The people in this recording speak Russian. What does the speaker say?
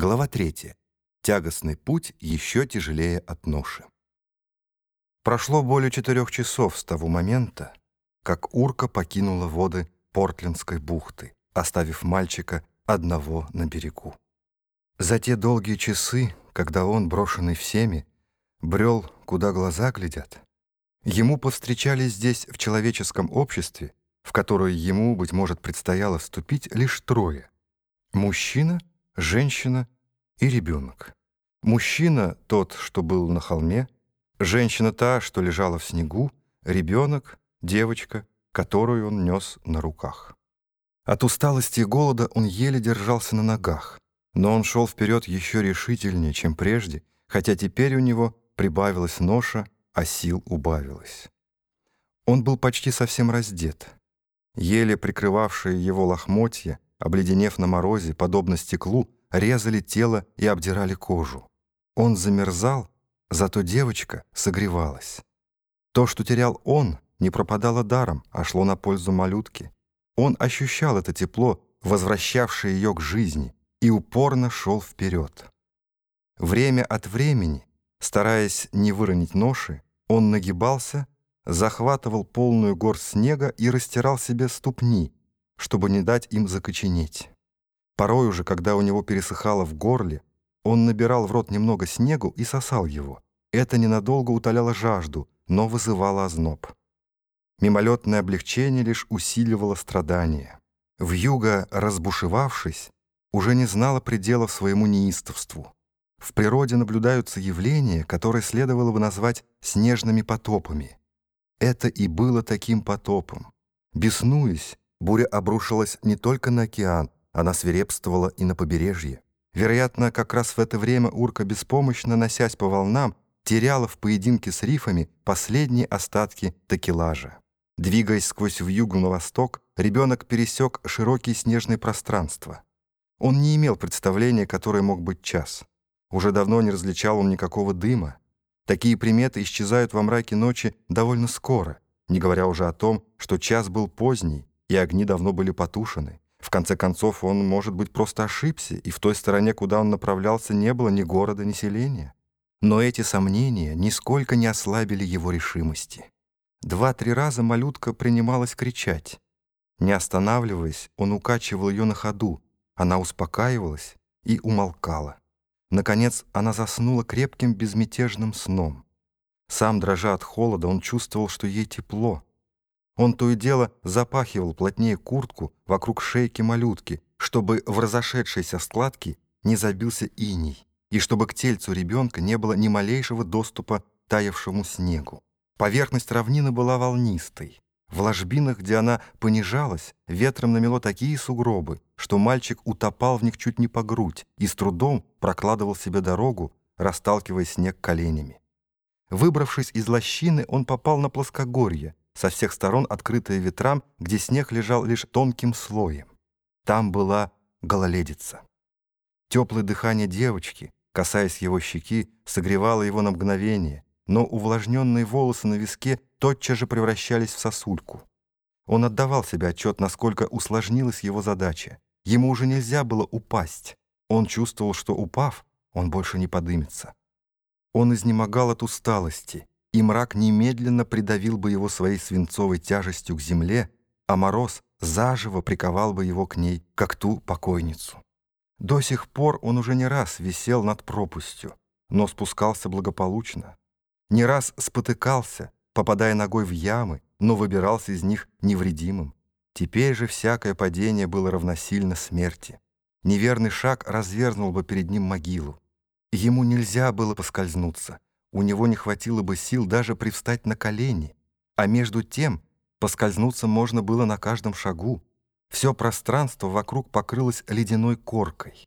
Глава 3. Тягостный путь еще тяжелее от ноши. Прошло более четырех часов с того момента, как урка покинула воды Портлендской бухты, оставив мальчика одного на берегу. За те долгие часы, когда он, брошенный всеми, брел, куда глаза глядят, ему повстречались здесь, в человеческом обществе, в которое ему, быть может, предстояло вступить лишь трое — мужчина — женщина и ребенок. Мужчина — тот, что был на холме, женщина та, что лежала в снегу, ребенок, девочка, которую он нес на руках. От усталости и голода он еле держался на ногах, но он шел вперед еще решительнее, чем прежде, хотя теперь у него прибавилась ноша, а сил убавилось. Он был почти совсем раздет. Еле прикрывавшие его лохмотья обледенев на морозе, подобно стеклу, резали тело и обдирали кожу. Он замерзал, зато девочка согревалась. То, что терял он, не пропадало даром, а шло на пользу малютке. Он ощущал это тепло, возвращавшее ее к жизни, и упорно шел вперед. Время от времени, стараясь не выронить ноши, он нагибался, захватывал полную горсть снега и растирал себе ступни, чтобы не дать им закоченеть. Порой уже, когда у него пересыхало в горле, он набирал в рот немного снегу и сосал его. Это ненадолго утоляло жажду, но вызывало озноб. Мимолетное облегчение лишь усиливало страдания. Вьюга, разбушевавшись, уже не знала пределов своему неистовству. В природе наблюдаются явления, которые следовало бы назвать снежными потопами. Это и было таким потопом. Беснуясь, Буря обрушилась не только на океан, она свирепствовала и на побережье. Вероятно, как раз в это время урка, беспомощно носясь по волнам, теряла в поединке с рифами последние остатки такелажа. Двигаясь сквозь вьюгу на восток, ребенок пересек широкие снежные пространства. Он не имел представления, который мог быть час. Уже давно не различал он никакого дыма. Такие приметы исчезают во мраке ночи довольно скоро, не говоря уже о том, что час был поздний, и огни давно были потушены. В конце концов, он, может быть, просто ошибся, и в той стороне, куда он направлялся, не было ни города, ни селения. Но эти сомнения нисколько не ослабили его решимости. Два-три раза малютка принималась кричать. Не останавливаясь, он укачивал ее на ходу. Она успокаивалась и умолкала. Наконец, она заснула крепким безмятежным сном. Сам, дрожа от холода, он чувствовал, что ей тепло — он то и дело запахивал плотнее куртку вокруг шейки малютки, чтобы в разошедшейся складке не забился иней, и чтобы к тельцу ребенка не было ни малейшего доступа таявшему снегу. Поверхность равнины была волнистой. В ложбинах, где она понижалась, ветром намело такие сугробы, что мальчик утопал в них чуть не по грудь и с трудом прокладывал себе дорогу, расталкивая снег коленями. Выбравшись из лощины, он попал на плоскогорье, со всех сторон открытая ветрам, где снег лежал лишь тонким слоем. Там была гололедица. Теплое дыхание девочки, касаясь его щеки, согревало его на мгновение, но увлажненные волосы на виске тотчас же превращались в сосульку. Он отдавал себе отчет, насколько усложнилась его задача. Ему уже нельзя было упасть. Он чувствовал, что, упав, он больше не подымется. Он изнемогал от усталости, и мрак немедленно придавил бы его своей свинцовой тяжестью к земле, а мороз заживо приковал бы его к ней, как ту покойницу. До сих пор он уже не раз висел над пропастью, но спускался благополучно. Не раз спотыкался, попадая ногой в ямы, но выбирался из них невредимым. Теперь же всякое падение было равносильно смерти. Неверный шаг развернул бы перед ним могилу. Ему нельзя было поскользнуться — у него не хватило бы сил даже привстать на колени, а между тем поскользнуться можно было на каждом шагу. Все пространство вокруг покрылось ледяной коркой.